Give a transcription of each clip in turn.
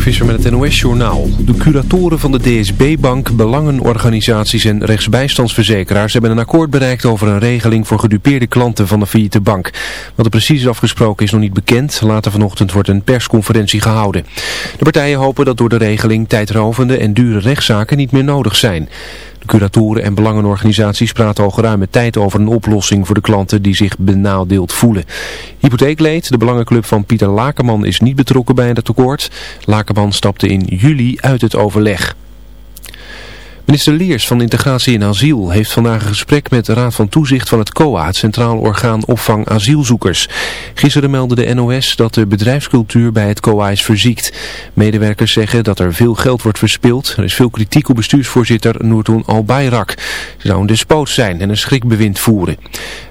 Visser met het NOS-journaal. De curatoren van de DSB-bank, belangenorganisaties en rechtsbijstandsverzekeraars hebben een akkoord bereikt over een regeling voor gedupeerde klanten van de failliete bank. Wat er precies is afgesproken is nog niet bekend. Later vanochtend wordt een persconferentie gehouden. De partijen hopen dat door de regeling tijdrovende en dure rechtszaken niet meer nodig zijn. Curatoren en belangenorganisaties praten al geruime tijd over een oplossing voor de klanten die zich benadeeld voelen. Hypotheekleed, de belangenclub van Pieter Lakenman, is niet betrokken bij het akkoord. Lakenman stapte in juli uit het overleg. Minister Leers van Integratie en Asiel heeft vandaag een gesprek met de Raad van Toezicht van het COA, het Centraal Orgaan Opvang Asielzoekers. Gisteren meldde de NOS dat de bedrijfscultuur bij het COA is verziekt. Medewerkers zeggen dat er veel geld wordt verspild. Er is veel kritiek op bestuursvoorzitter Noortoen Albayrak. Ze zou een despoot zijn en een schrikbewind voeren.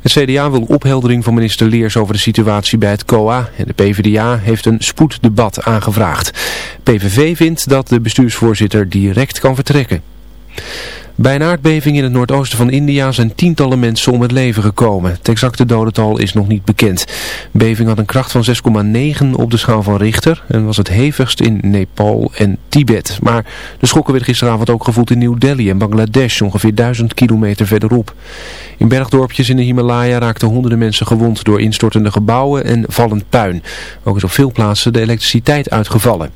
Het CDA wil opheldering van minister Leers over de situatie bij het COA en de PvdA heeft een spoeddebat aangevraagd. PVV vindt dat de bestuursvoorzitter direct kan vertrekken. Bij een aardbeving in het noordoosten van India zijn tientallen mensen om het leven gekomen. Het exacte dodental is nog niet bekend. De beving had een kracht van 6,9 op de schaal van Richter en was het hevigst in Nepal en Tibet. Maar de schokken werden gisteravond ook gevoeld in New Delhi en Bangladesh, ongeveer 1000 kilometer verderop. In bergdorpjes in de Himalaya raakten honderden mensen gewond door instortende gebouwen en vallend puin. Ook is op veel plaatsen de elektriciteit uitgevallen.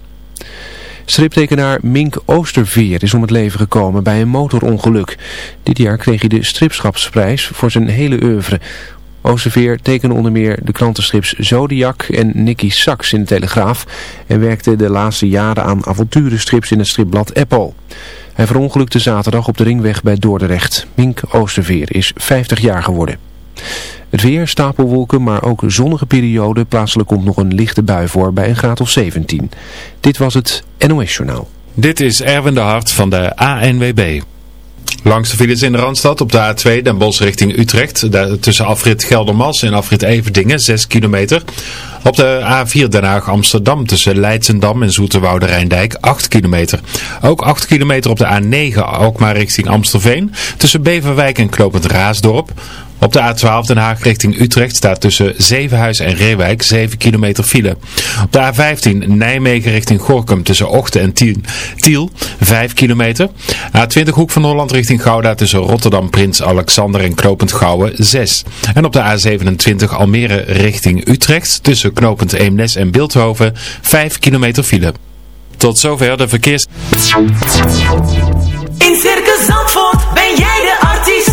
Striptekenaar Mink Oosterveer is om het leven gekomen bij een motorongeluk. Dit jaar kreeg hij de stripschapsprijs voor zijn hele oeuvre. Oosterveer tekende onder meer de krantenstrips Zodiac en Nicky Sachs in de Telegraaf en werkte de laatste jaren aan avonturenstrips in het stripblad Apple. Hij verongelukte zaterdag op de ringweg bij Dordrecht. Mink Oosterveer is 50 jaar geworden. Het weer, stapelwolken, maar ook zonnige periode. Plaatselijk komt nog een lichte bui voor bij een graad of 17. Dit was het NOS Journaal. Dit is Erwin de Hart van de ANWB. Langs de files in de Randstad op de A2 Den Bosch richting Utrecht. tussen afrit Geldermas en afrit Everdingen 6 kilometer. Op de A4 Den Haag Amsterdam tussen Leidsendam en Zoeterwoude Rijndijk 8 kilometer. Ook 8 kilometer op de A9 ook maar richting Amstelveen. Tussen Beverwijk en Klopend Raasdorp. Op de A12 Den Haag richting Utrecht staat tussen Zevenhuis en Reewijk 7 kilometer file. Op de A15 Nijmegen richting Gorkum tussen Ochten en Tiel, Tiel 5 kilometer. A20 Hoek van Holland richting Gouda tussen Rotterdam Prins Alexander en Knopend Gouwen 6. En op de A27 Almere richting Utrecht tussen Knopend Eemnes en Beeldhoven 5 kilometer file. Tot zover de verkeers... In Circus Zandvoort ben jij de artiest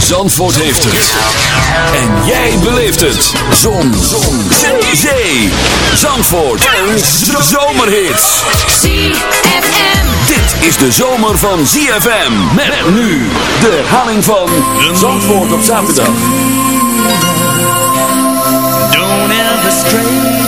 Zandvoort heeft het. En jij beleeft het. Zon. Zon. Zee. Zee. Zandvoort. Een zomerhit. ZFM. Dit is de zomer van ZFM. Met nu de herhaling van Zandvoort op zaterdag. Don't ever stray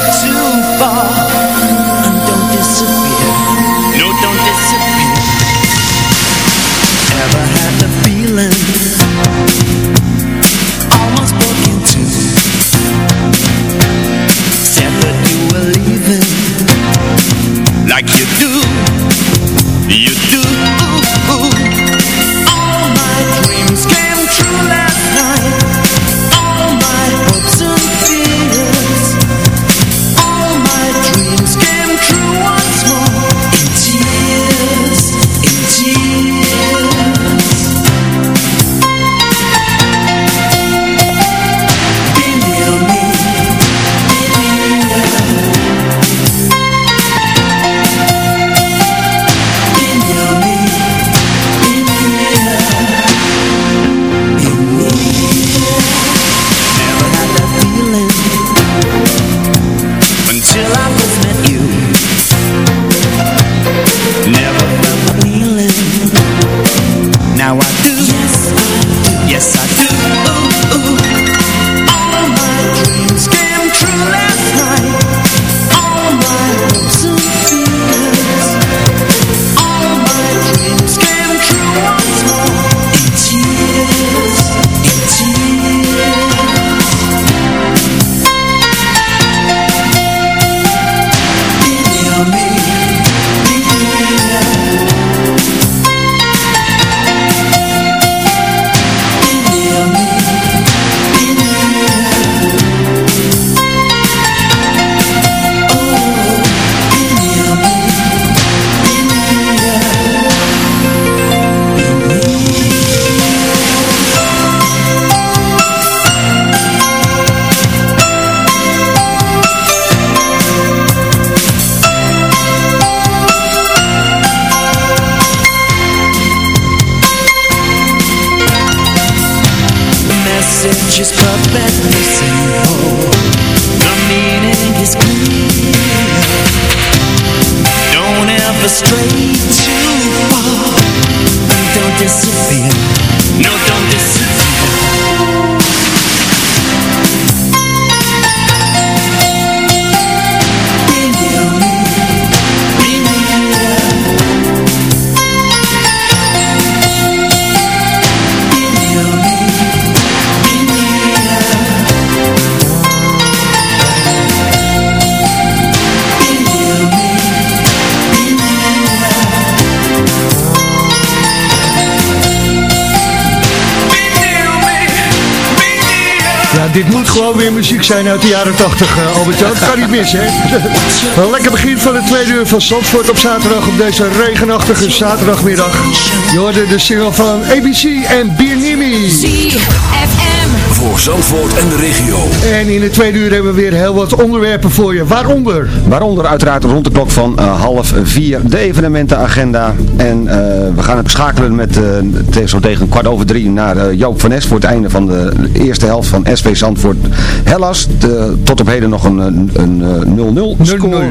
dit moet gewoon weer muziek zijn uit de jaren 80, uh, Albert. Dat kan niet mis, hè? Een lekker begin van het tweede uur van Zandvoort op zaterdag op deze regenachtige zaterdagmiddag. Je hoorde de single van ABC en Biernimi. ZFM. Voor Zandvoort en de regio. En in het tweede uur hebben we weer heel wat onderwerpen voor je. Waaronder? Waaronder uiteraard rond de klok van eh, half vier de evenementenagenda. En eh, we gaan het schakelen met uh, zo tegen kwart over drie naar Joop van Es voor het einde van de eerste helft van SV Zandvoort Hellas. De, tot op heden nog een 0-0 score,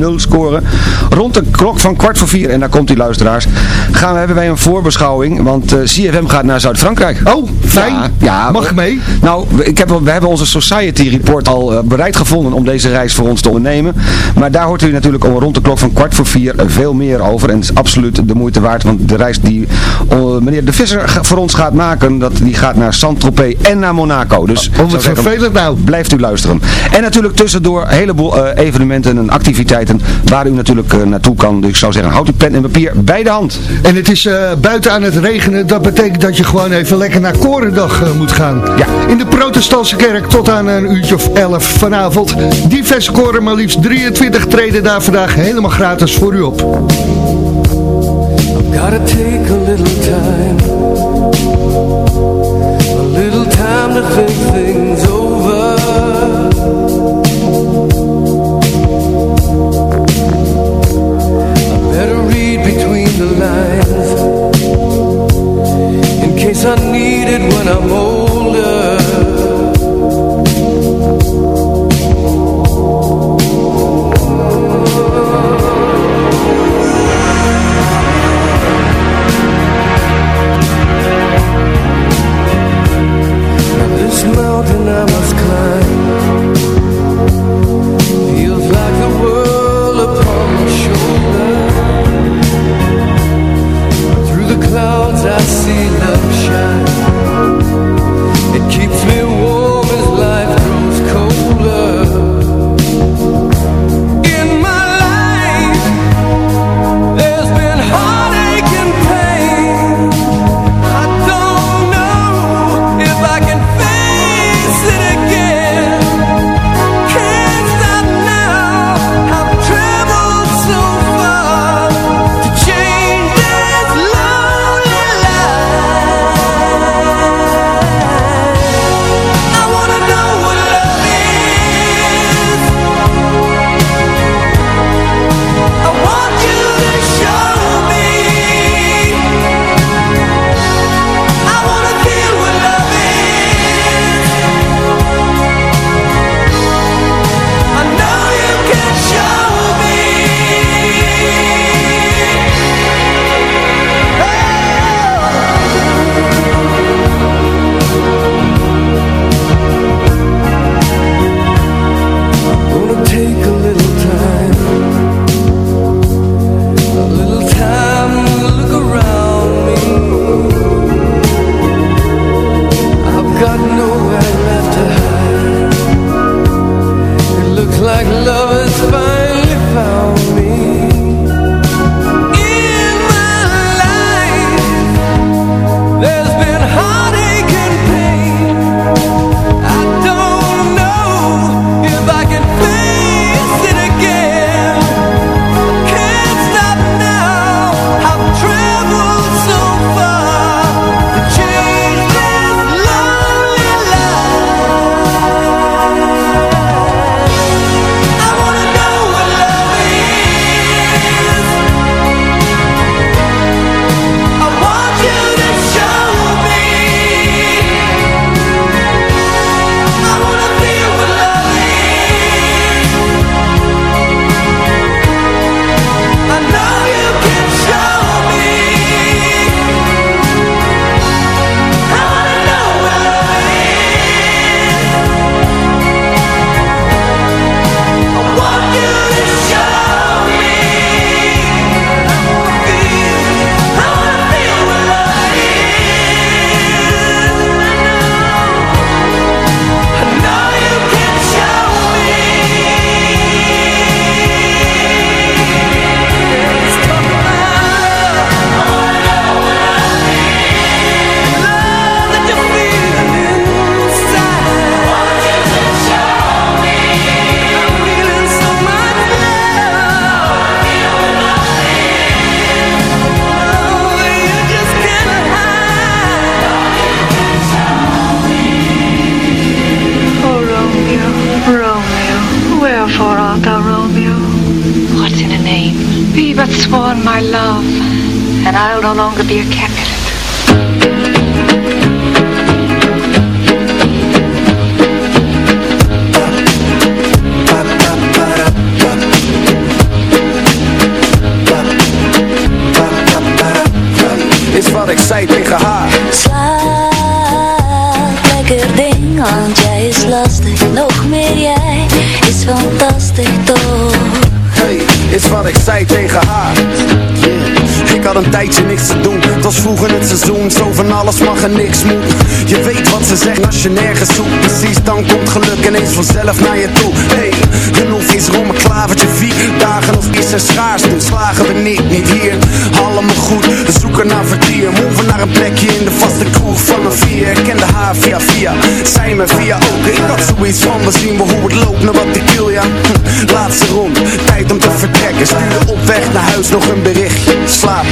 0-0 scoren. Rond de klok van kwart voor vier, en daar komt die luisteraars, gaan we, hebben wij een voorbeschouwing. Want eh, CFM gaat naar Zuid-Frankrijk. Oh, fijn. Ja, ja, Mag mee? Nou, we- ik heb, we hebben onze Society Report al eh, bereid gevonden om deze reis voor ons te ondernemen. Maar daar hoort u natuurlijk om rond de klok van kwart voor vier veel meer over. En het is absoluut de moeite waard, want de reis die eh, meneer De Visser voor ons gaat maken, dat, die gaat naar Saint-Tropez en naar Monaco. Dus Oh, zou zeggen, vervelend nou. Blijft u luisteren. En natuurlijk tussendoor een heleboel eh, evenementen en activiteiten waar u natuurlijk naartoe kan. Dus ik zou zeggen, houd uw pen en papier bij de hand. En het is buiten aan het regenen. Dat betekent dat je gewoon even lekker naar Korendag moet gaan. Ja. In de protestantse kerk tot aan een uurtje of 11 vanavond. Diverse koren, maar liefst 23 treden daar vandaag helemaal gratis voor u op. Take a little time my love, and I'll no longer be a. Is wat ik zei tegen haar Slaap, lekker ding, want jij is lastig. Nog meer jij is fantastisch toch. Hey, is wat ik zei. Ik had een tijdje niks te doen. Het was vroeger het seizoen Zo van alles mag en niks moet. Je weet wat ze zeggen als je nergens zoekt Precies, dan komt geluk ineens vanzelf naar je toe. Hey, genoeg is rom een klavertje vier. Dagen of is er schaars Dus slagen we niet, niet hier. Allemaal goed, we zoeken naar vertier. Moven naar een plekje in de vaste kroeg van een vier. Ik kende haar via via Zij me via ook. Ik had zoiets van, we zien wel hoe het loopt Naar wat ik wil, ja. Hm, Laatste rond, tijd om te vertrekken. Stuurde op weg naar huis nog een berichtje. Slaap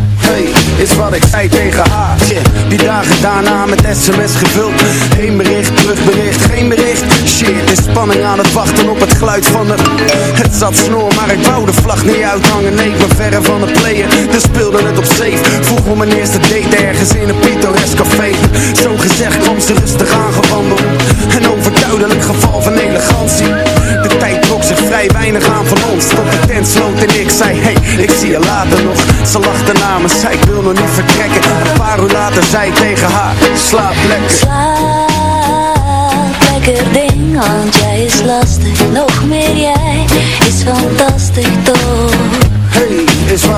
Hey, is wat ik zei tegen haar Die dagen daarna met sms gevuld. Heen bericht, terugbericht, geen bericht. Shit, is spanning aan het wachten op het geluid van de Het zat snor, maar ik wou de vlag niet uithangen. Nee, ik ben verre van het player. Dus speelde het op safe. Vroeg om mijn eerste date ergens in een pittoresk café. Zo gezegd kwam ze rustig aangewandeld zei ik wil nog niet vertrekken. Een paar uur later zei tegen haar Slaap lekker. Lekker ding,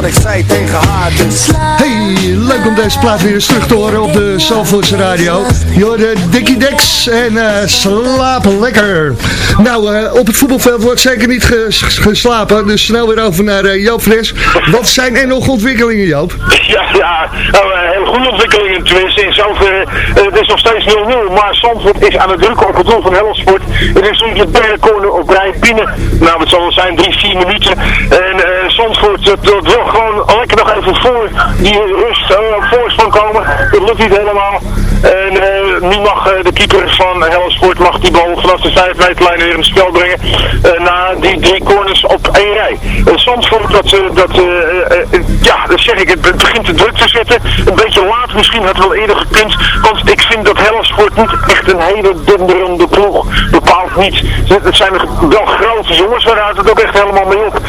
wat ik zei tegen haar dus Hey, leuk om deze plaat weer eens terug te horen op de Zalvoortse radio. Je hoorde Dickie Dex en eh, slapen lekker. Nou, eh, op het voetbalveld wordt zeker niet ges- geslapen, dus snel weer over naar eh, Joop Fres. Wat zijn er nog ontwikkelingen, Joop? Ja, ja nou, eh, hele goede ontwikkelingen tenminste. In zoverre, eh, het is nog steeds 0-0, maar Zandvoort is aan het drukken op het doel van Helsport. Het is nu de derde corner op rij binnen. Nou, het zal wel zijn, drie, vier minuten. En eh Zandvoort wil gewoon lekker nog even voor die rust op voorsprong komen. Het lukt niet helemaal. En eh, nu mag eh, de keeper van Helsport mag die bal vanaf de 5 meterlijn weer in het spel brengen. na die drie corners op één rij. Uh, Zandvoort, dat, eh, dat eh, ja, dat zeg ik, het be- begint te druk te zetten. Een beetje laat misschien, had het wel eerder gekund. Want ik vind dat Helsport niet echt een hele dunderende ploeg. Bepaald niet. Het zijn wel grote jongens waaruit het ook echt helemaal mee op.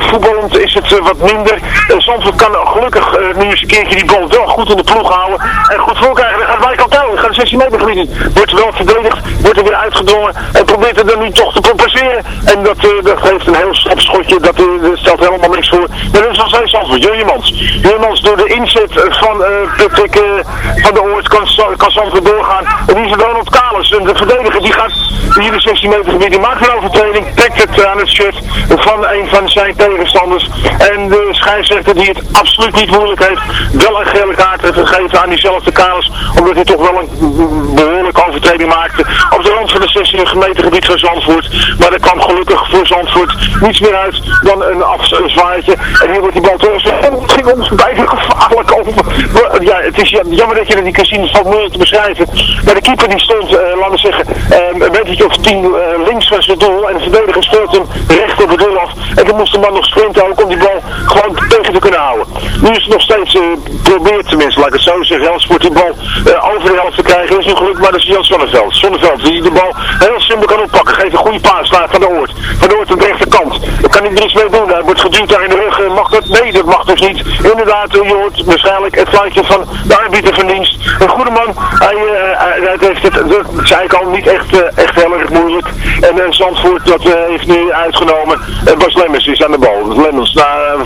Voetballend is het wat minder. Uh, Zandvoort kan gelukkig eh, nu eens een keertje die bal wel goed in de ploeg houden. En goed voor krijgen. Dan gaat Michael Touw. Gaat 16 meter is. Wordt wel verdedigd, wordt er weer uitgedrongen en probeert er dan nu toch te compenseren. En dat, eh, geeft een heel slap schotje, dat, eh, dat stelt helemaal niks voor. Maar dat is nog steeds Zandvoort, Jurjemans. Jurjemans door de inzet van van de Oort kan, kan doorgaan. En die is Ronald en de verdediger, die gaat hier de 16 meter gebied, die maakt een overtreding, trekt het aan het shirt van een van zijn tegenstanders. En de scheidsrechter die het absoluut niet moeilijk heeft, wel een gele kaart gegeven aan diezelfde Kalis, omdat hij toch wel een behoorlijke overtreding maakte op de rand van de 16 meter gebied van Zandvoort. Maar er kwam gelukkig voor Zandvoort niets meer uit dan een afzwaaitje. En hier wordt die bal terug. Het ging ons bijna gevaarlijk over. Ja, het is jammer dat je dat niet kan zien, het valt moeilijk te beschrijven. Maar de keeper die stond, eh, laten we zeggen, eh, een metertje of tien eh, links van zijn doel. En de verdediger speelt hem recht op het doel af. En toen moest de man nog sprinten ook om die bal gewoon tegen te kunnen houden. Nu is het nog steeds, eh probeert tenminste, laat ik het zo zeggen, Helsport die bal eh, over de helft te krijgen. Dat is nu gelukt, maar dat is Jan Zonneveld. Zonneveld die de bal heel simpel kan oppakken. Geeft een goede paas naar Van de Oort. Van de de rechterkant. Daar kan hij er iets mee doen. Hij wordt geduwd daar in de rug. Eh, Mag dat? Nee, dat mag dus niet. Inderdaad, eh, je hoort waarschijnlijk het fluitje van de arbiter van dienst. Een goede man. Hij, eh, heeft het, dat zei ik al, niet echt, echt heel erg moeilijk. En uh, Zandvoort, dat heeft nu uitgenomen. Bas Lemmens is aan de bal. Lemmens naar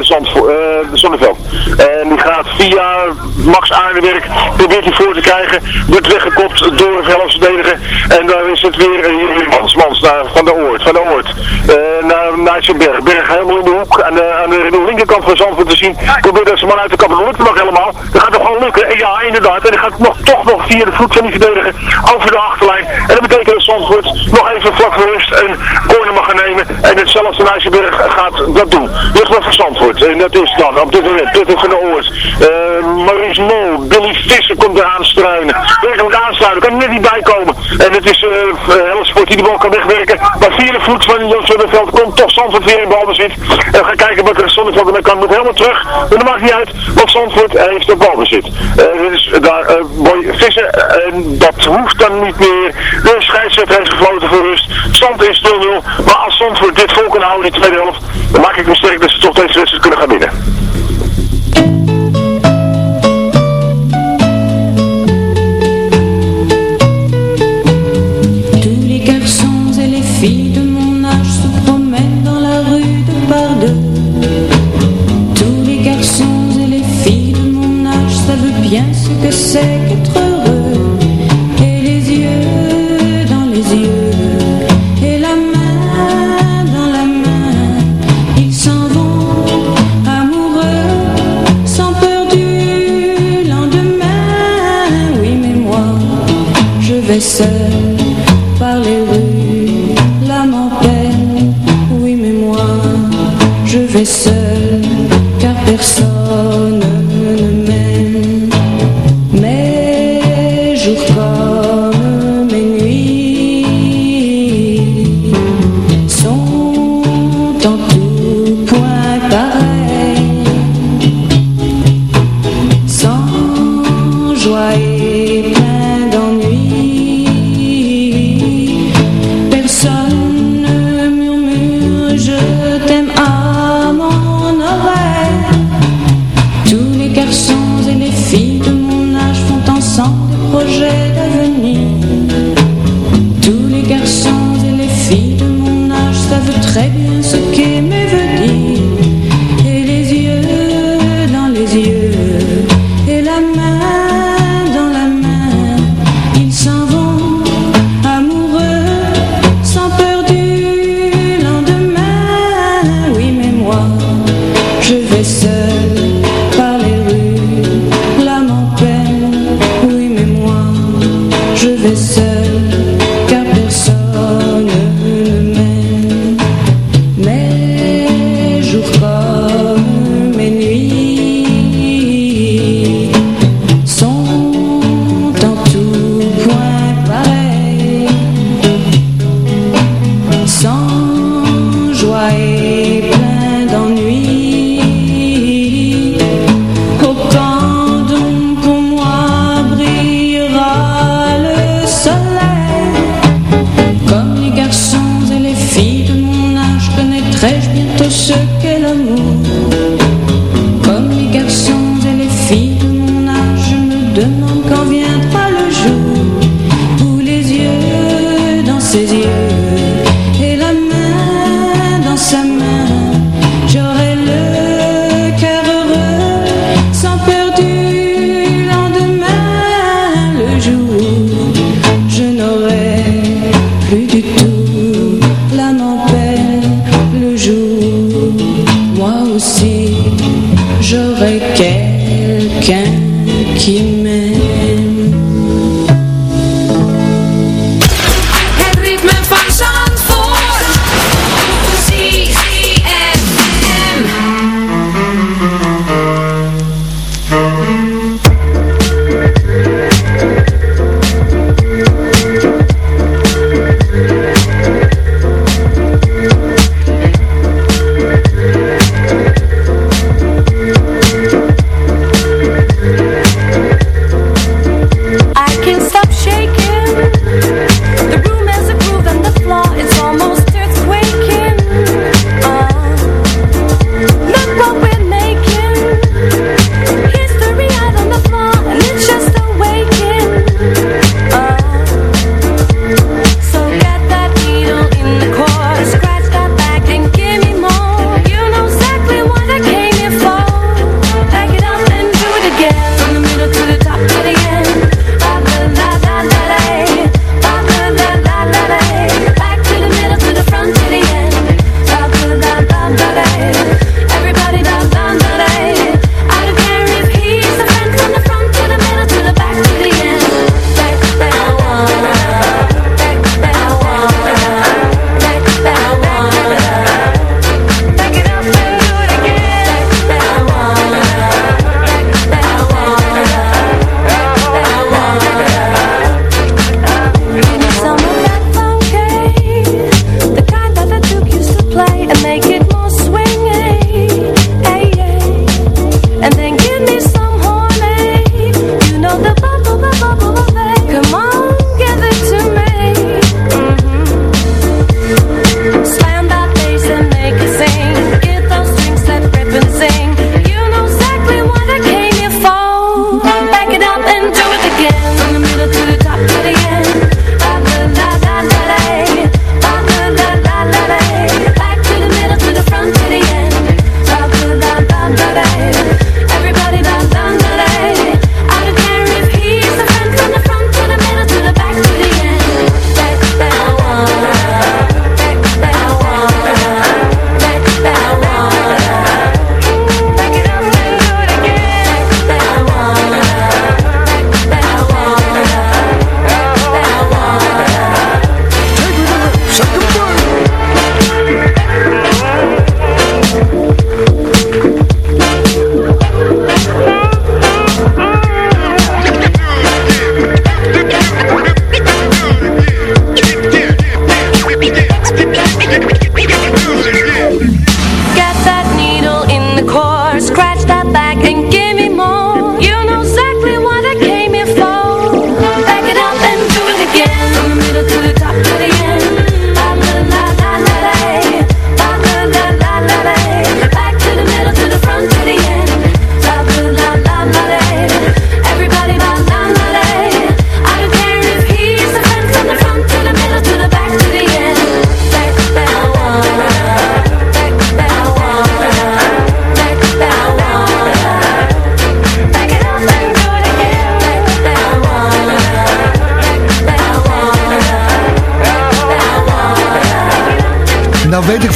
Zandvoort, Zonneveld. En die gaat via Max Aardenwerk, probeert hij voor te krijgen. Wordt weggekopt door een veldsverdediger. En daar is het weer Mans, Mans Van de Oort. Van de Oort. Eh, naar, naar zijn berg. Berg helemaal in de hoek. Aan de, aan de, linkerkant van Zandvoort te zien. Probeert dat ze man uit de kant. Dat nog helemaal. En ja, inderdaad. En dan gaat het nog, toch nog via de voet van die verdediger over de achterlijn. En dat betekent dat Zandvoort nog even vlak voor rust een corner mag gaan nemen. En hetzelfde Nijsselberg gaat dat doen. Lucht van Zandvoort. En dat is dan op dit moment Putten van de Oort. Uh, Maurice Mol. Billy Visser komt eraan struinen. Werkelijk aansluiten. Kan net niet bij komen. En het is uh, die de bal kan wegwerken. Maar via de voet van Jan Zonneveld komt toch Zandvoort weer in balbezit. En we gaan kijken wat er Zonneveld ermee kan. Moet helemaal terug. Maar dat maakt niet uit. Want Zandvoort heeft de balbezit. Uh, dus daar Boy Visser. En dat hoeft dan niet meer. De scheidsrechter heeft gefloten voor rust. Stand is 0-0. Maar als Zandvoort dit vol kan houden tweede helft. Dan maak ik me sterk dat ze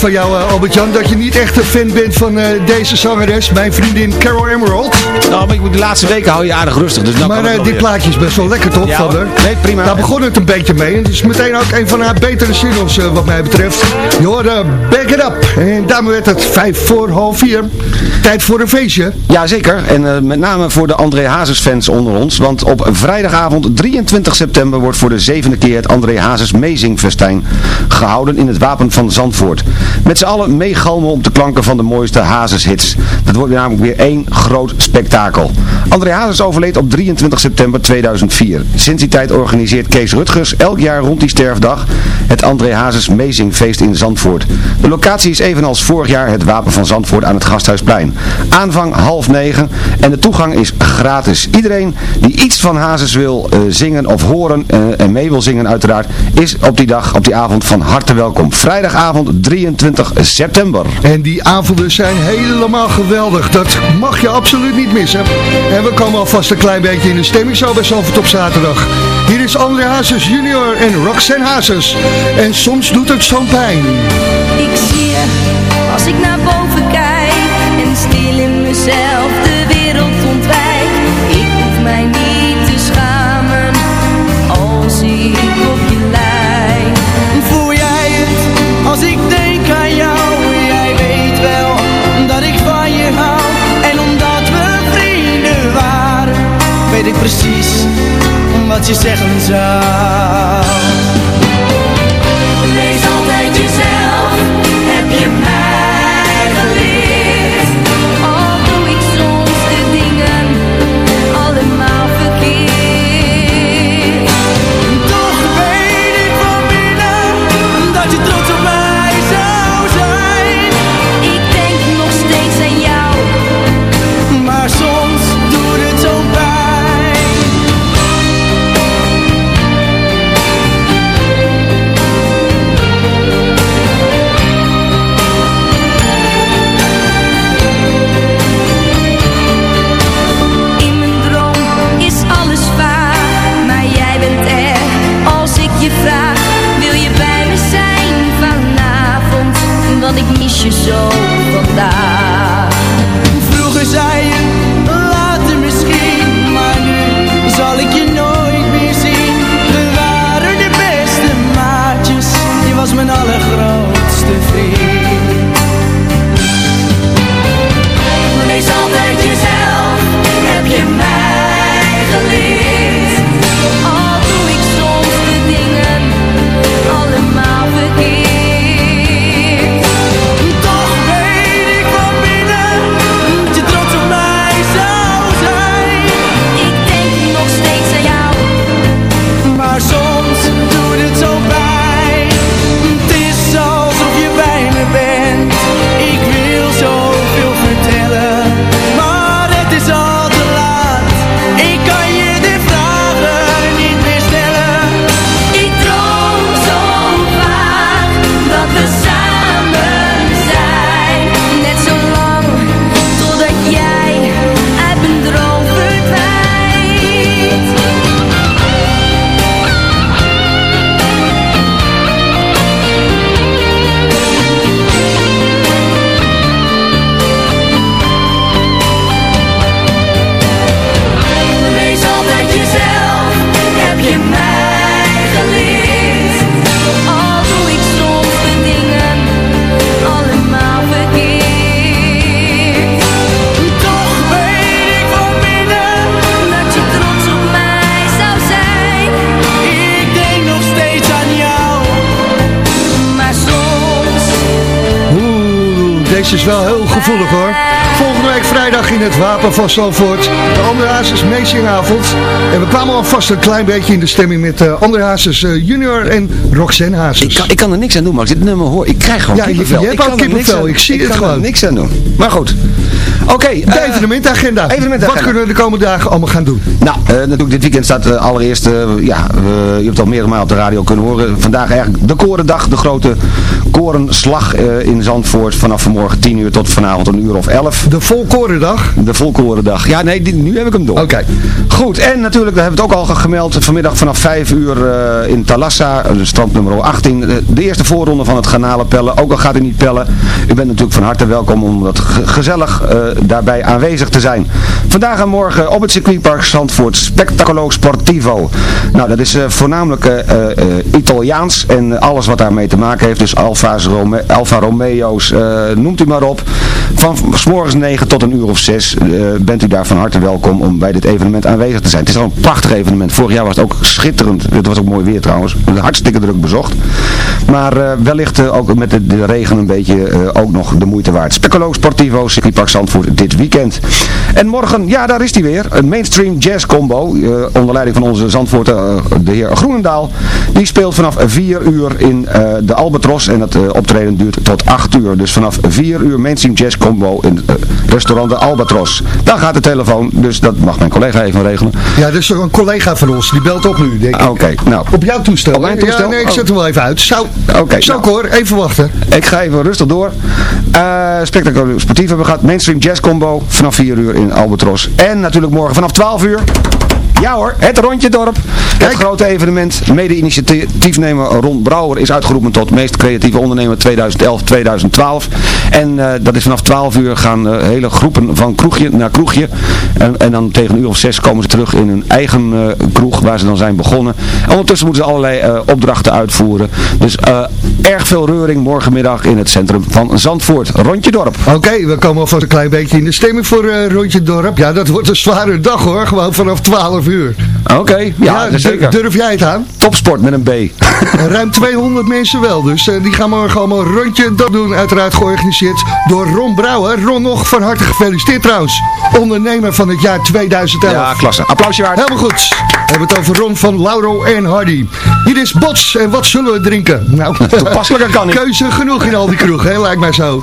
van jou, eh, Albert-Jan, dat je niet echt een fan bent van eh, deze zangeres, mijn vriendin Carol Emerald. Nou, maar ik de laatste weken hou je aardig rustig. Dus maar eh, die plaatje is best wel lekker, top, ja, Nee, prima. Daar begon het een beetje mee. En het is meteen ook een van haar betere singles, wat mij betreft. Je Back It Up. En daarmee werd het vijf voor half vier. Tijd voor een feestje. Jazeker. En met name voor de André Hazes fans onder ons. Want op vrijdagavond 23 september wordt voor de zevende keer het André Hazes Mezingfestijn gehouden in het Wapen van Zandvoort. Met z'n allen meegalmen om te klanken van de mooiste Hazes-hits. Dat wordt namelijk weer één groot spektakel. André Hazes overleed op 23 september 2004. Sinds die tijd organiseert Kees Rutgers elk jaar rond die sterfdag het André Hazes Mezingfeest in Zandvoort. De locatie is evenals vorig jaar het Wapen van Zandvoort aan het Gasthuisplein. Aanvang half negen en de toegang is gratis. Iedereen die iets van Hazes wil eh, zingen of horen eh, en mee wil zingen uiteraard, is op die dag, op die avond van harte welkom. Vrijdagavond 23 september. En die avonden zijn helemaal geweldig. Dat mag je absoluut niet missen. En we komen alvast een klein beetje in de stemming zo bij Zalvert op zaterdag. Hier is André Hazes junior en Roxanne Hazes. En soms doet het zo'n pijn. Ik zie je als ik naar boven kijk en stil in mezelf de wereld ontwijk. Ik hoef mij niet te schamen als ik op je lijk. Voel jij het als ik denk aan jou? Jij weet wel dat ik van je hou. En omdat we vrienden waren, weet ik precies je zeggen zou. Want ik mis je zo vandaag. Het Wapen van Zalvoort. De André Hazes Meezingavond. En we kwamen alvast een klein beetje in de stemming met uh, André Hazes eh, junior en Roxanne Hazes. Ik kan, ik kan er niks aan doen, ik dit nummer hoor, ik krijg gewoon Ja, je- kippenvel. je hebt Ik ook kippenvel, ik zie het kan er gewoon. niks aan doen. Maar goed. Oké. De eh, evenementagenda. evenementagenda. Wat kunnen we de komende dagen allemaal gaan doen? Nou, eh, natuurlijk dit weekend staat eh, allereerst, ja, je hebt het al meerdere malen op de radio kunnen horen. Vandaag eigenlijk de Korendag, de grote korenslag in Zandvoort. Vanaf vanmorgen 10 uur tot vanavond een uur of 11. De Volkorendag? De Volkorendag. Ja, nee, die- nu heb ik hem door. Oké. Goed, en natuurlijk, daar hebben we het ook al gemeld, vanmiddag vanaf 5 uur in Talassa, eh, strand nummer 18. eh, de eerste voorronde van het garnalenpellen, ook al gaat u niet pellen. U bent natuurlijk van harte welkom om dat ge- gezellig eh, daarbij aanwezig te zijn. Vandaag en morgen op het circuitpark Zandvoort, Spectaculo Sportivo. Nou, dat is eh, voornamelijk eh, eh, Italiaans en alles wat daarmee te maken heeft. Dus Alfa's, Rome Alfa Romeo's, noemt u maar op. Van s morgens 9 tot een uur of 6 bent u daar van harte welkom om bij dit evenement aanwezig te zijn. Het is al een prachtig evenement. Vorig jaar was het ook schitterend. Het was ook mooi weer trouwens. Hartstikke druk bezocht. Maar wellicht ook met de, regen een beetje ook nog de moeite waard. Speculoos Sportivo, circuitpark Zandvoort dit weekend. En morgen, ja daar is hij weer. Een mainstream jazz combo. eh, onder leiding van onze Zandvoorter, eh, de heer Groenendaal. Die speelt vanaf 4 uur in eh, de Albatros. En dat optreden duurt tot 8 uur. Dus vanaf 4 uur mainstream jazz combo in restaurant de Albatros. Dan gaat de telefoon, dus dat mag mijn collega even regelen. Ja, dat is toch een collega van ons, die belt op nu, denk ik. Ah, Oké, nou. Op jouw toestel? Op mijn toestel? Ja, nee, ik Oh. zet hem wel even uit. Zo, Oké, zo nou. hoor, even wachten. Ik ga even rustig door. Spectaculair sportief hebben we gehad. Mainstream Jazz Combo vanaf 4 uur in Albatros. En natuurlijk morgen vanaf 12 uur. Ja hoor, het rondje dorp. Het grote evenement. Mede-initiatiefnemer Ron Brouwer is uitgeroepen tot meest creatieve ondernemer 2011-2012. En eh, dat is vanaf 12 uur gaan eh, hele groepen van kroegje naar kroegje. En, en dan tegen een uur of zes komen ze terug in hun eigen eh, kroeg waar ze dan zijn begonnen. En ondertussen moeten ze allerlei opdrachten uitvoeren. Dus erg veel reuring morgenmiddag in het centrum van Zandvoort. Rondje dorp. Oké, we komen alvast een klein beetje in de stemming voor Rondje Dorp. Ja, dat wordt een zware dag hoor, gewoon vanaf 12 uur. Oké, ja, zeker. Durf jij het aan? Topsport met een B. Ruim 200 mensen wel, dus eh, die gaan morgen allemaal Rondje Dorp doen. Uiteraard georganiseerd door Ron Brouwer. Ron nog van harte gefeliciteerd trouwens. Ondernemer van het jaar 2011. Ja, klasse. Applausje waard. Helemaal goed. We hebben het over Ron van Lauro en Hardy. Hier is Bots en wat zullen we drinken? Nou, Toepasselijker kan niet. Keuze genoeg in al die kroeg, hè? lijkt mij zo.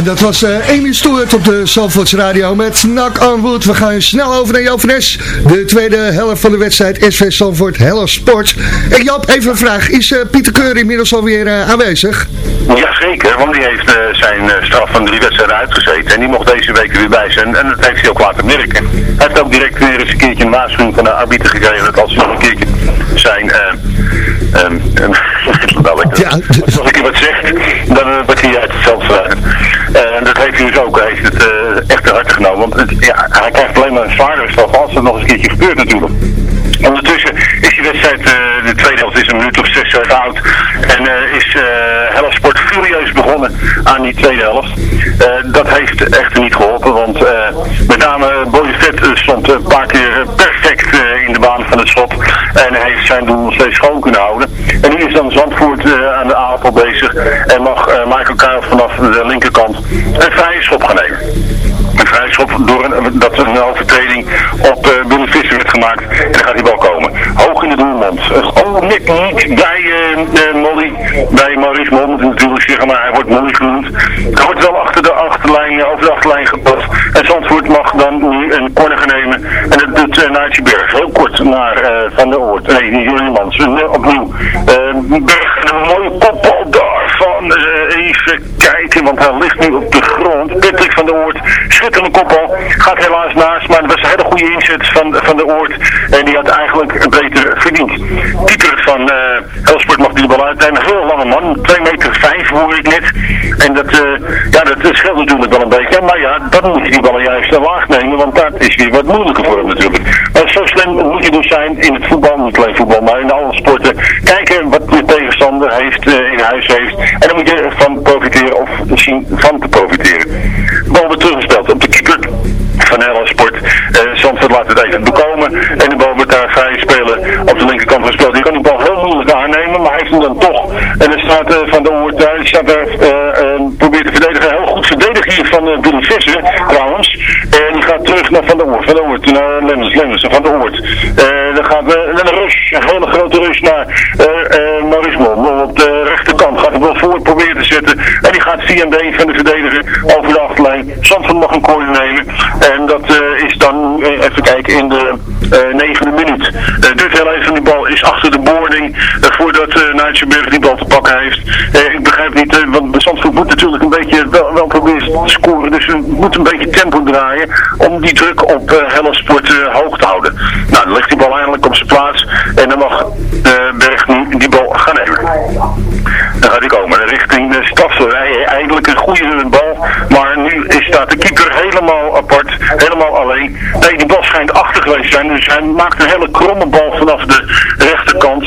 En dat was eh Amy Stewart op de Zandvoorts Radio met Knock on Wood. We gaan snel over naar Joop van Es. De tweede helft van de wedstrijd SV Zandvoort Hello Sport. En Joop, even een vraag. Is eh, Pieter Keur inmiddels alweer eh, aanwezig? Jazeker, want die heeft zijn straf van drie wedstrijden uitgezeten en die mocht deze week er weer bij zijn en dat heeft hij ook laten merken. Hij heeft ook direct weer eens een keertje een waarschuwing van de arbiter gekregen dat als hij nog een keertje zijn, ehm, wel, ik- als ik je wat zeg, dan uh, begin je uit het veld vragen. En dat heeft hij dus ook, heeft het eh, echt te harte genomen, want ja, hij krijgt alleen maar een zwaardere straf als het nog eens een keertje gebeurt natuurlijk. Ondertussen is die wedstrijd, eh, de tweede helft is een minuut of zes eh, oud. En eh, is eh Hellas furieus begonnen aan die tweede helft. Eh, dat heeft echter niet geholpen, want eh, met name Boyfet stond een paar keer eh, perfect eh, van het schot. En hij heeft zijn doel nog steeds schoon kunnen houden. En nu is dan Zandvoort eh, aan de aanval bezig. En mag eh, Michael Kuijf vanaf de linkerkant een vrije schop gaan nemen een vrijschop door dat er een overtreding op uh, Billy Visser werd gemaakt. En dan gaat die bal komen. Hoog in de doelmond. Oh, net niet bij eh, eh, Molly, bij Maurice Mol moet ik natuurlijk zeggen, maar hij wordt Molly genoemd. Hij wordt wel achter de achterlijn, eh, over de achterlijn gepast. En Zandvoort mag dan nu een corner gaan nemen. En dat doet uh, Naartje Berg. Heel kort naar eh, Van der Oort. Nee, niet. Uh, opnieuw. Eh, Berg een mooie koppel daarvan. Eh, even kijken, want hij ligt nu op de grond. Patrick van der Oort, schitterende koppel. Gaat helaas naast, maar het was een hele goede inzet van, van de Oort. En die had eigenlijk beter verdiend. Pieter van uh, Helsport mag die bal uitnemen. Een heel lange man, 2 meter 5 hoor ik net. En dat, uh, ja, dat scheelt natuurlijk wel een beetje. Maar ja, dan moet je die ballen juist laag nemen, want dat is weer wat moeilijker voor hem natuurlijk. Maar zo slim moet je dus zijn in het voetbal, niet alleen voetbal, maar in alle sporten. Kijken wat je tegenstander heeft, uh, in huis heeft. En dan moet je ervan profiteren of zien van te profiteren. Van Hella Sport. Uh, Zandvoort laat het even bekomen. En de bal wordt daar vrij spelen op de linkerkant gespeeld. Die kan die bal heel moeilijk aannemen, maar hij heeft hem dan toch. En er staat uh, Van de Oort daar, staat er, uh, probeert te verdedigen. Heel goed verdedigen hier van uh, Billy trouwens. En die gaat terug naar Van de Oort. Van de Oort naar Lemmens, Van de Oort. dan gaat een rush, een hele grote rush naar Maurice Mol de rechterkant gaat hij wel voor proberen te zetten. Been van de verdediger over de achterlijn. Zandvoort mag een corner nemen. En dat uh, is dan, uh, even kijken, in de uh, negende minuut. Duurt heel even, die bal is achter de boarding voordat uh, die bal te pakken heeft. ik begrijp niet, want Zandvoort moet natuurlijk een beetje wel, proberen te scoren. Dus we moeten een beetje tempo draaien om die druk op uh, Hellensport hoog te houden. Nou, dan ligt die bal eindelijk op zijn plaats. En dan mag Berg die bal gaan nemen. Dan gaat hij komen richting de Stadsel. Eindelijk een goede bal. Maar nu staat de keeper helemaal apart. Helemaal alleen. Nee, die bal schijnt achter geweest zijn. Dus hij maakt een hele kromme bal vanaf de rechterkant.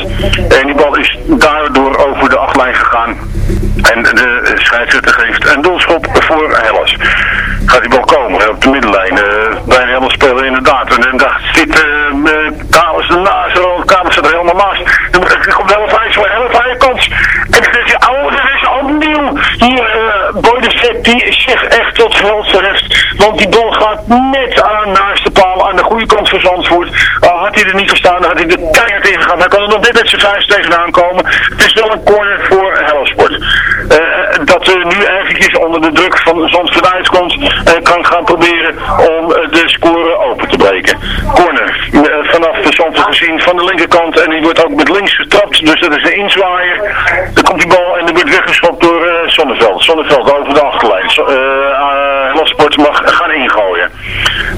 En die bal is daardoor over de achtlijn gegaan. En de scheidsrechter geeft een doelschop voor Hellas. Gaat die bal komen op de middenlijn. Uh, bij een Hellas speler inderdaad. En dan zit uh, Kalis ernaast. Kalis zit er helemaal naast. Er komt een hele vrije, hele vrije kans. En dan zegt hij, oh, er is opnieuw. Hier, uh, Boy de Vet, die zegt echt tot terecht. Want die bal gaat net aan naast de paal aan de goede kant van Zandvoort. Uh, had hij er niet gestaan, had hij de keihard tegen gehad. Hij kan er nog net met zijn vuist tegenaan komen. Het is wel een corner voor Helsport. Uh, dat uh, nu eventjes onder de druk van Zandvoort uitkomt, kan gaan proberen om de score open te breken. Corner, vanaf de Zandvoort gezien van de linkerkant en die wordt ook met links getrapt, dus dat is een inzwaaier. Dan komt die bal en die wordt weggeschopt door Zonneveld. Zonneveld over de achterlijn. Helsport mag gaan ingooien.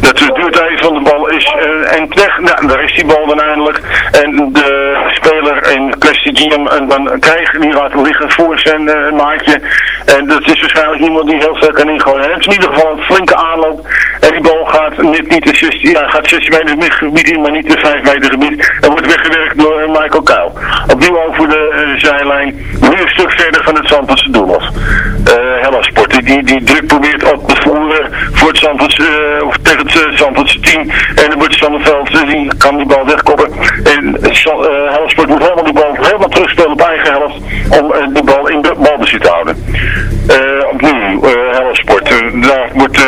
Dat duurt even, de bal is en weg. Nou, daar is die bal dan eindelijk. En de speler in kwestie die hem dan krijgt, die laat liggen voor zijn uh, maatje. En dat is waarschijnlijk iemand die heel ver kan ingooien. Hij heeft in ieder geval een flinke aanloop. En die bal gaat net niet de 16, ja, gaat 16 meter gebied in, maar niet de 5 meter gebied. En wordt weggewerkt door uh, Michael Kuil. Opnieuw over de uh, zijlijn. Nu een stuk verder van het Zandvoortse doel af. Uh, Hellasport, die, die druk probeert op te voeren voor het Zandvoortse, of tegen het Zandvoortse team. En dan wordt Zandveld, die kan die bal wegkoppen. En Hellasport moet helemaal die bal helemaal terugspelen op eigen helft. Om de bal in de balbezit te houden. Opnieuw, uh, Hellasport. daar wordt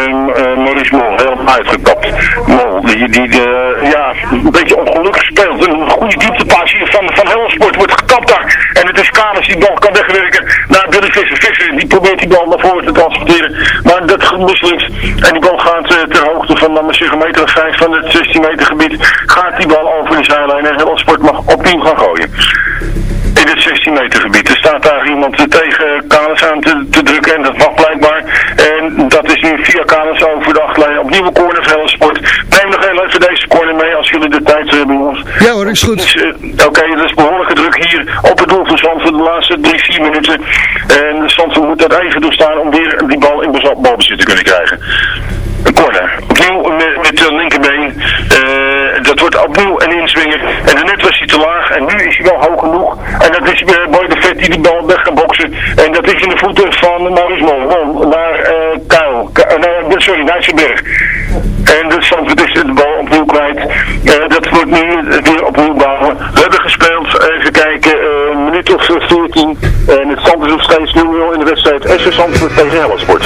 Maurice Mol helemaal uitgekapt. Mol, die, die ja, een beetje ongelukkig speelt. Een goede dieptepas hier van, van Hellasport wordt gekapt daar. En het is Kalis die bal kan wegwerken naar Billy Visser. Visser die probeert die bal naar voren te transporteren. Maar dat mislukt. En die bal gaat ter hoogte van dan een meter 5 van het 16 meter gebied. Gaat die bal over de zijlijn en Hellasport mag opnieuw gaan gooien in het 16 meter gebied. Er staat daar iemand tegen Kalis aan te, te, drukken en dat mag blijkbaar. En dat is nu via Kalis over de achterlijn op nieuwe corner van Sport. Neem nog heel even deze corner mee als jullie de tijd hebben jongens. Ja hoor, is goed. Uh, Oké, okay, dat is behoorlijke druk hier op het doel van Zandvoort de laatste 3, 4 minuten. En Zandvoort moet dat even doorstaan om weer die bal in balbezit te kunnen krijgen. Een corner. Opnieuw met, met de linkerbeen. Uh, dat wordt opnieuw een inswinger. En net was hij te laag. En nu is hij wel hoog genoeg. En dat is uh, Boy de Vet die die bal weg kan boksen. En dat is in de voeten van Maurice Mol. Naar uh, Kuil. Uh, sorry, Nijsselberg. En dus Zandvoort is de bal opnieuw kwijt. dat wordt nu weer opnieuw bouwen. We hebben gespeeld, even kijken, een minuut of 14. En het stand is nog steeds 0-0 in de wedstrijd. SV Zandvoort tegen Hellensport.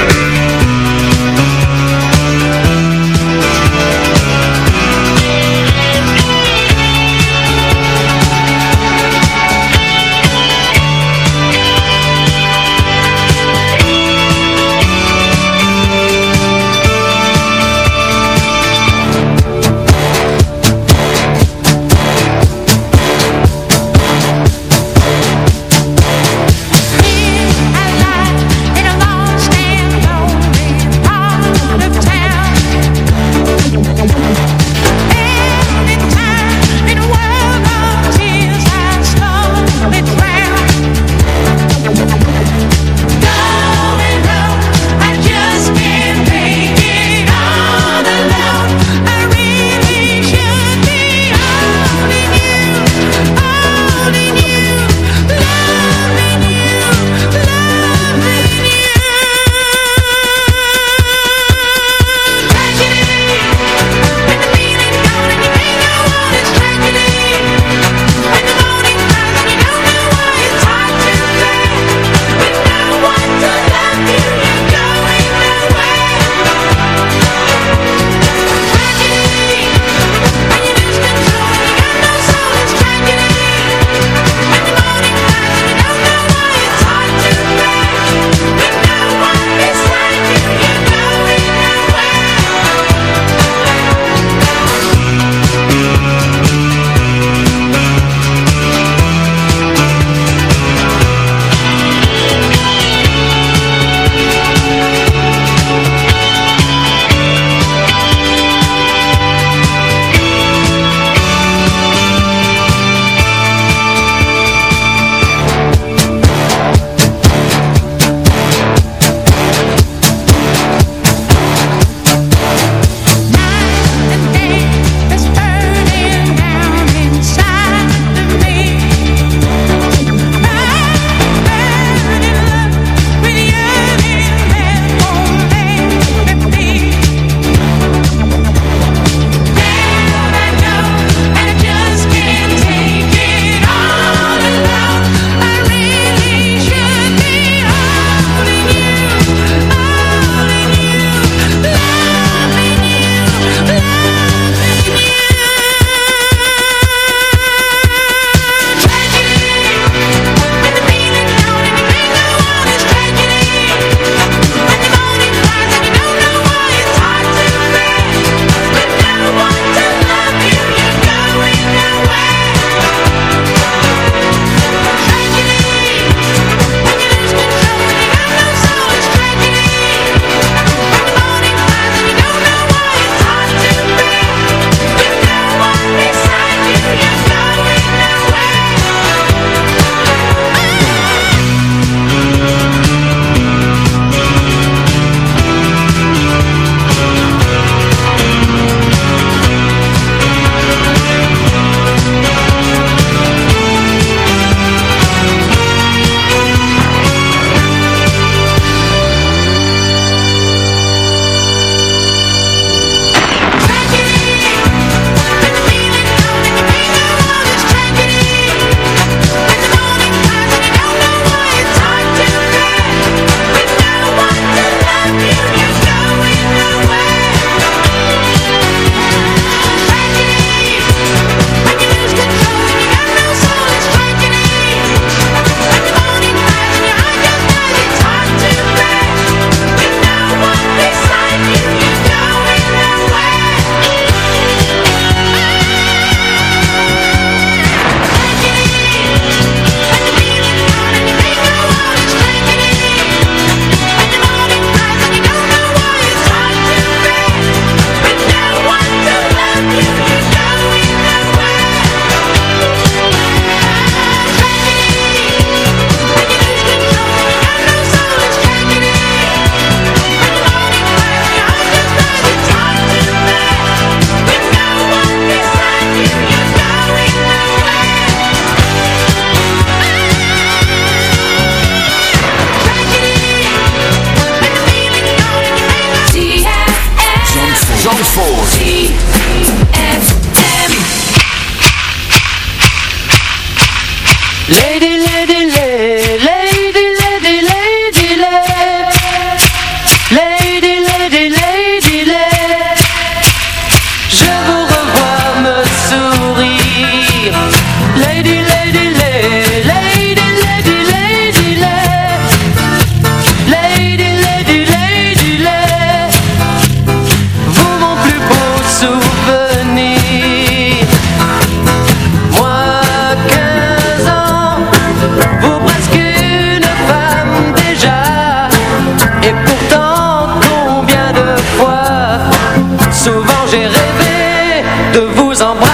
Somebody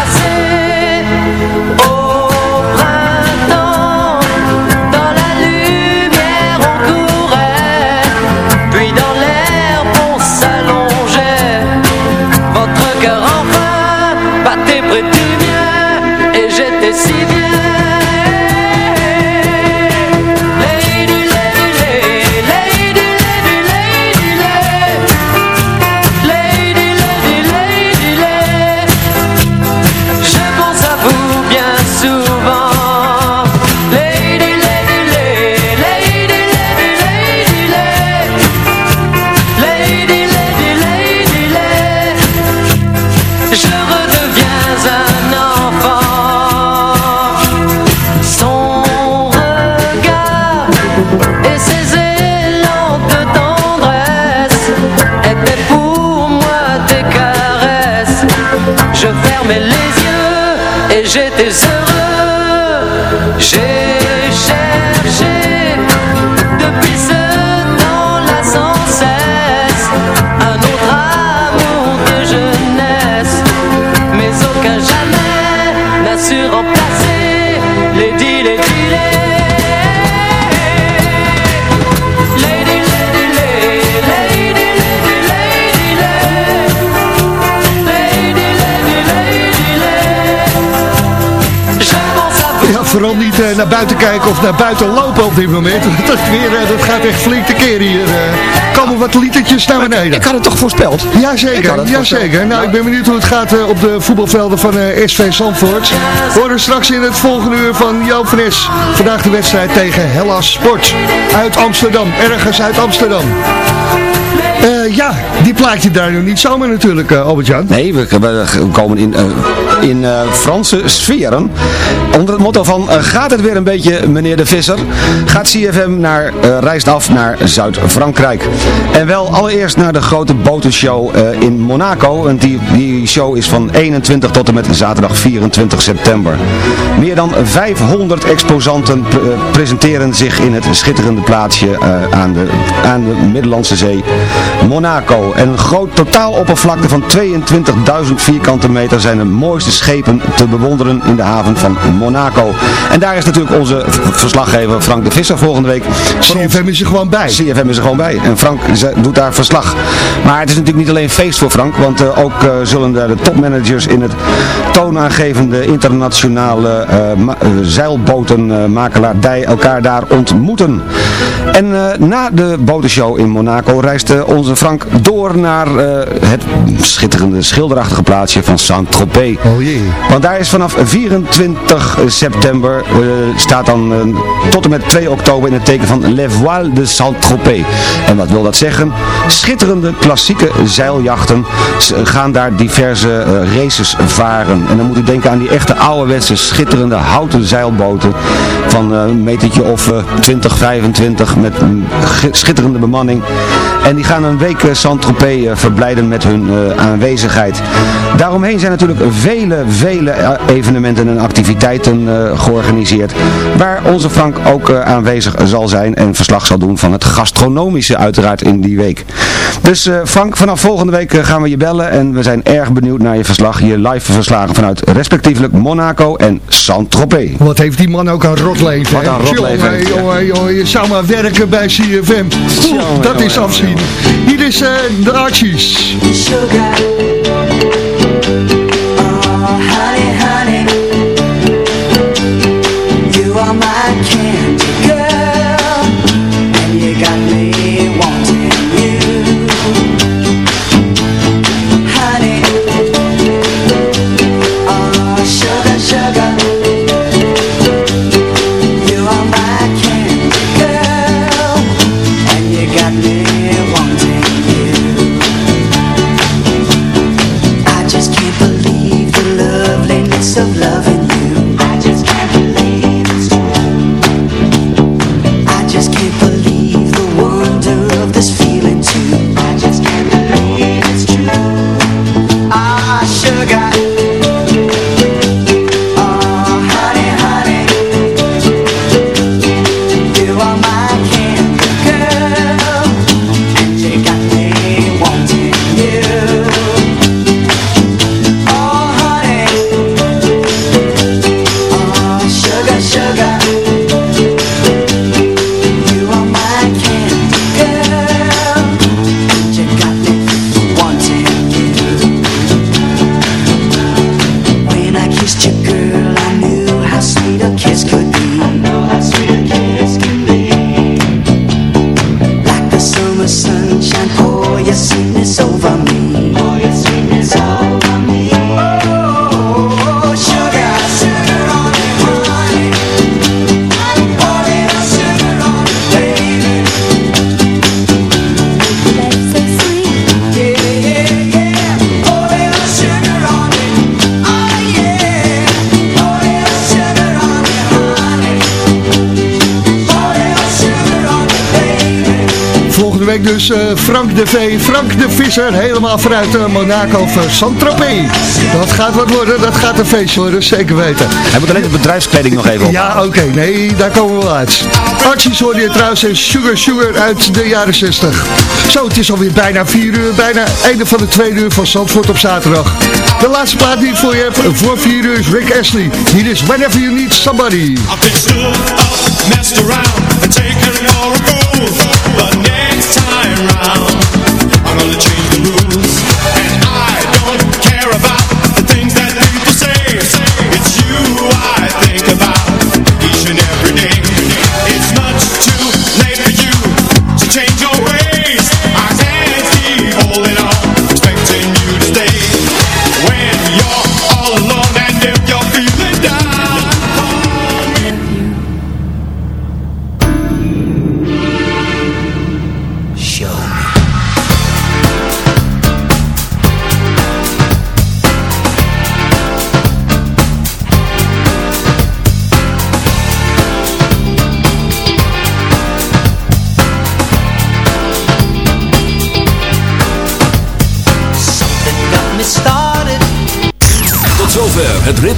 buiten kijken of naar buiten lopen op dit moment. Dat, weer, eh, dat gaat echt flink te keren hier. eh. komen wat litertjes naar beneden. Ik had het toch voorspeld? Had Jazeker, jazeker. Nou, ik ben benieuwd hoe het gaat eh, op de voetbalvelden van SV Zandvoort. We horen straks in het volgende uur van Joop van Es. Vandaag de wedstrijd tegen Hellas Sport. Uit Amsterdam, ergens uit Amsterdam. Ja, die plaat je daar nu niet zomaar natuurlijk, eh, Albert-Jan. Nee, we, komen in, eh, in eh, Franse sferen. Onder het motto van, eh, gaat het weer een beetje, meneer de Visser? Gaat CFM naar, eh, reist af naar Zuid-Frankrijk. En wel allereerst naar de grote botenshow eh, in Monaco. Want die, die show is van 21 tot en met zaterdag 24 september. Meer dan 500 exposanten pre- eh, presenteren zich in het schitterende plaatsje eh, aan, de, aan de Middellandse Zee. Monaco. En een groot totaaloppervlakte van 22.000 vierkante meter zijn de mooiste schepen te bewonderen in de haven van Monaco. En daar is natuurlijk onze verslaggever Frank de Visser volgende week. CFM is er gewoon bij. CFM is er gewoon bij. En Frank doet daar verslag. Maar het is natuurlijk niet alleen feest voor Frank, want eh, ook eh, zullen daar de topmanagers in het toonaangevende internationale ma- eh, zeilbotenmakelaardij elkaar daar ontmoeten. En na de botenshow in Monaco reist onze Frank door naar eh, het schitterende schilderachtige plaatsje van Saint-Tropez. Oh jee. Want daar is vanaf 24 september, eh, staat dan eh, tot en met 2 oktober in het teken van Le Voile de Saint-Tropez. En wat wil dat zeggen? Schitterende klassieke zeiljachten gaan daar diverse races varen. En dan moet u denken aan die echte ouderwetse schitterende houten zeilboten van een metertje of eh, 20, 25 met een ge- schitterende bemanning. En die gaan een week eh, Saint-Tropez eh, verblijden met hun eh, aanwezigheid. Daaromheen zijn natuurlijk vele, vele evenementen en activiteiten georganiseerd. Waar onze Frank ook aanwezig zal zijn en verslag zal doen van het gastronomische uiteraard in die week. Dus Frank, vanaf volgende week gaan we je bellen en we zijn erg benieuwd naar je verslag. Je live verslagen vanuit respectievelijk Monaco en Saint-Tropez. Wat heeft die man ook een rotleven. Wat hè? een rotleven Jongen, jongen, jongen, je zou maar werken bij CFM. Oeh, dat is afzien. Hier is eh, de Archies. Week dus eh, Frank de V, Frank de Visser, helemaal vanuit uh, Monaco van Saint-Tropez. Dat gaat wat worden, dat gaat een feestje worden, zeker weten. Hij moet alleen de bedrijfskleding nog even op. Ja, oké, nee, daar komen we wel uit. Archie's hoorde je trouwens en Sugar Sugar uit de jaren 60. Zo, het is alweer bijna 4 uur, bijna einde van de tweede uur van Zandvoort op zaterdag. De laatste plaat die ik voor je heb, voor 4 uur is Rick Astley. Hier is Whenever You Need Somebody. I've been stood up, messed around, and taken all